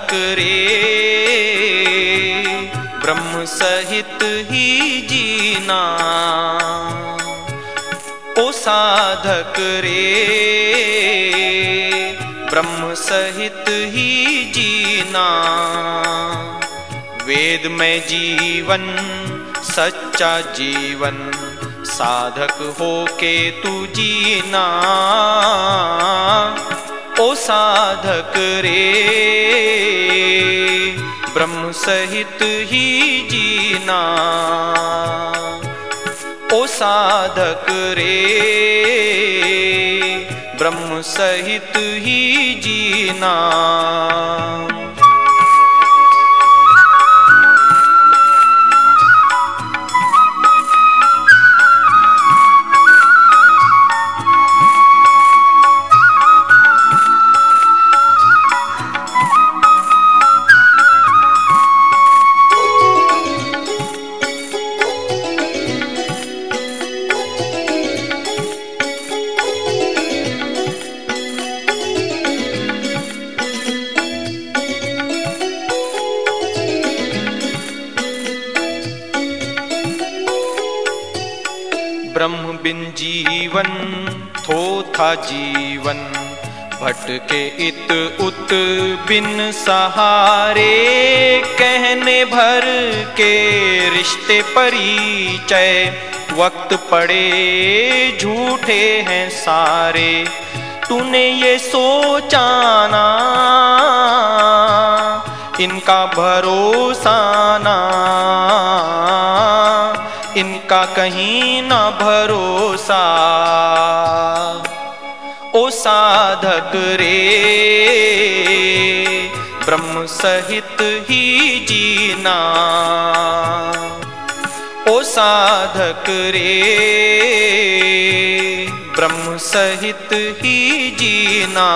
रे ब्रह्म सहित ही जीना। ओ साधक रे। ब्रह्म सहित ही जीना। वेद में जीवन, सच्चा जीवन। साधक हो के तू जीना। ओ साधक रे। ब्रह्म सहित ही जीना। ओ साधक रे। ब्रह्म सहित ही जीना। बिन जीवन थो था जीवन। भटके इत उत बिन सहारे, कहने भर के रिश्ते परिचय। वक्त पड़े, झूठे हैं सारे। तूने ये सोचाना, इनका भरोसा ना इनका कहीं ना भरोसा। ओ साधक रे, ब्रह्म सहित ही जीना। ओ साधक रे, ब्रह्म सहित ही जीना।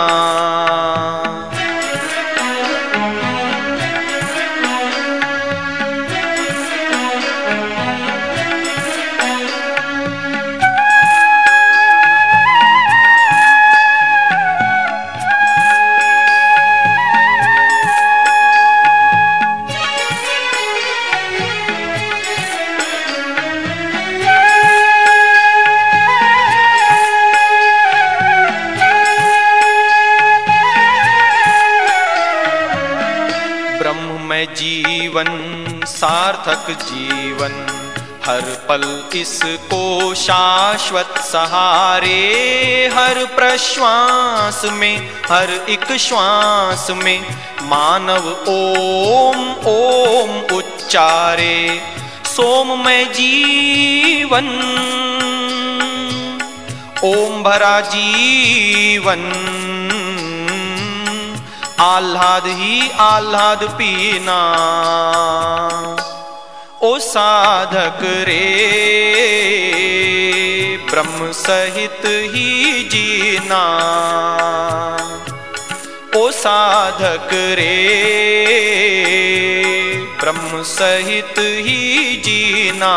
जीवन, सार्थक जीवन। हर पल इसको शाश्वत सहारे, हर प्रश्वास में, हर एक श्वास में। मानव ओम ओम उच्चारे, सोम में जीवन। ओम भरा जीवन। आह्लाद ही आह्लाद पीना। ओ साधक रे, ब्रह्म सहित ही जीना। ओ साधक रे, ब्रह्म सहित ही जीना।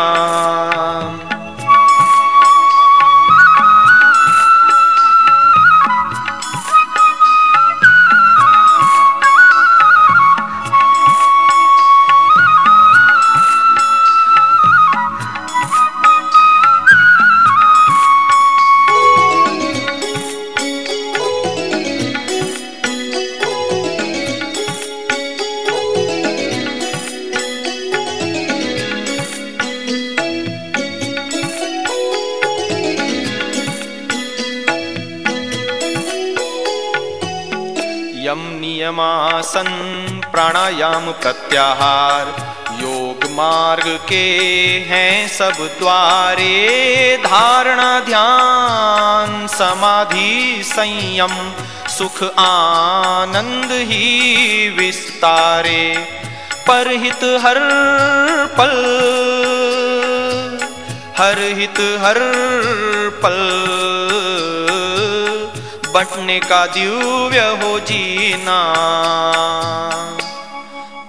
नियमासन प्राणायाम प्रत्याहार। योग मार्ग के हैं सब द्वारे। धारणा ध्यान, समाधि, संयम, सुख, आनंद ही विस्तारे। परहित हर पल हर हित हर पल। बटने का दिव्य हो जीना।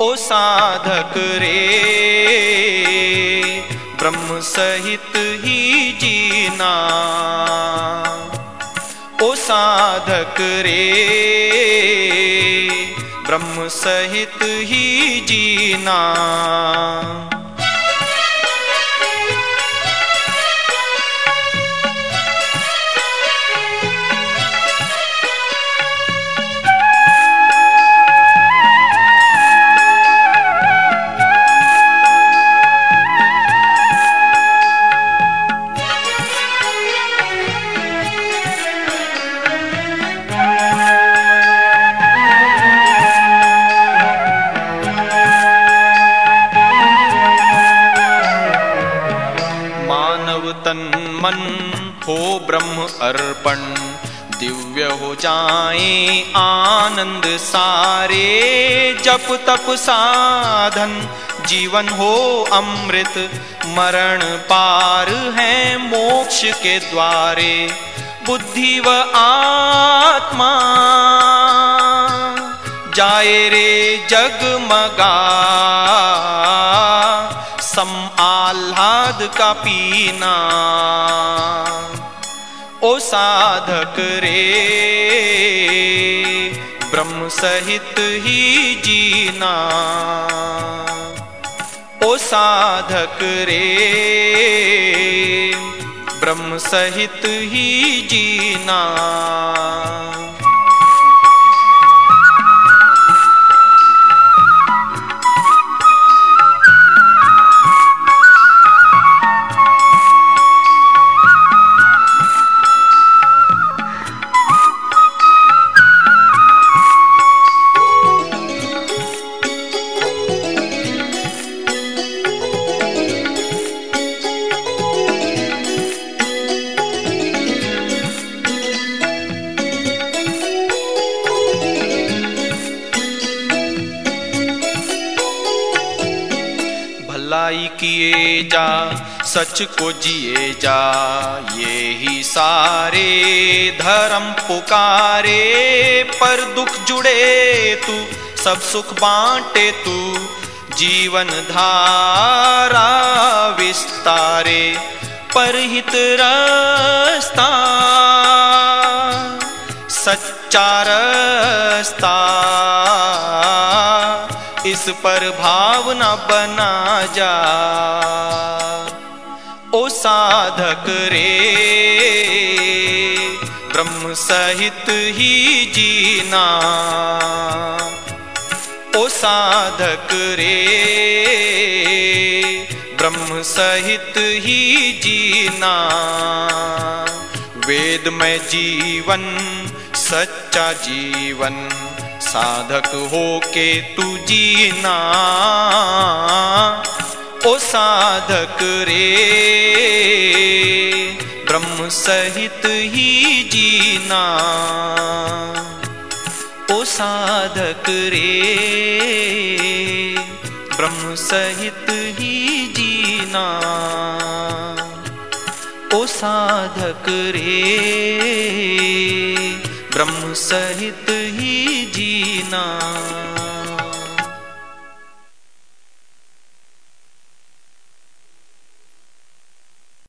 ओ साधक रे, ब्रह्म सहित ही जीना। ओ साधक रे, ब्रह्म सहित ही जीना। मन हो ब्रह्म अर्पण। दिव्य हो जाए आनंद सारे। जप तप साधन, जीवन हो अमृत। मरण पार है मोक्ष के द्वारे। बुद्धि व आत्मा, जाए रे जगमगा। सम आह्लाद का पीना। ओ साधक रे, ब्रह्म सहित ही जीना। ओ साधक रे, ब्रह्म सहित ही जीना। किए जा, सच को जिए जा। ये ही सारे धर्म पुकारे, पर दुख जुड़े तू, सब सुख बांटे तू। जीवन धारा विस्तारे पर हित रस्ता। सच्चा रस्ता। इस पर भावना बना जा। ओ साधक रे, ब्रह्म सहित ही जीना। ओ साधक रे, ब्रह्म सहित ही जीना। वेद में जीवन, सच्चा जीवन। साधक हो के तू जीना। ओ साधक रे, ब्रह्म सहित ही जीना। ओ साधक रे, ब्रह्म सहित ही जीना। ओ साधक रे, ब्रह्म सहित जीना।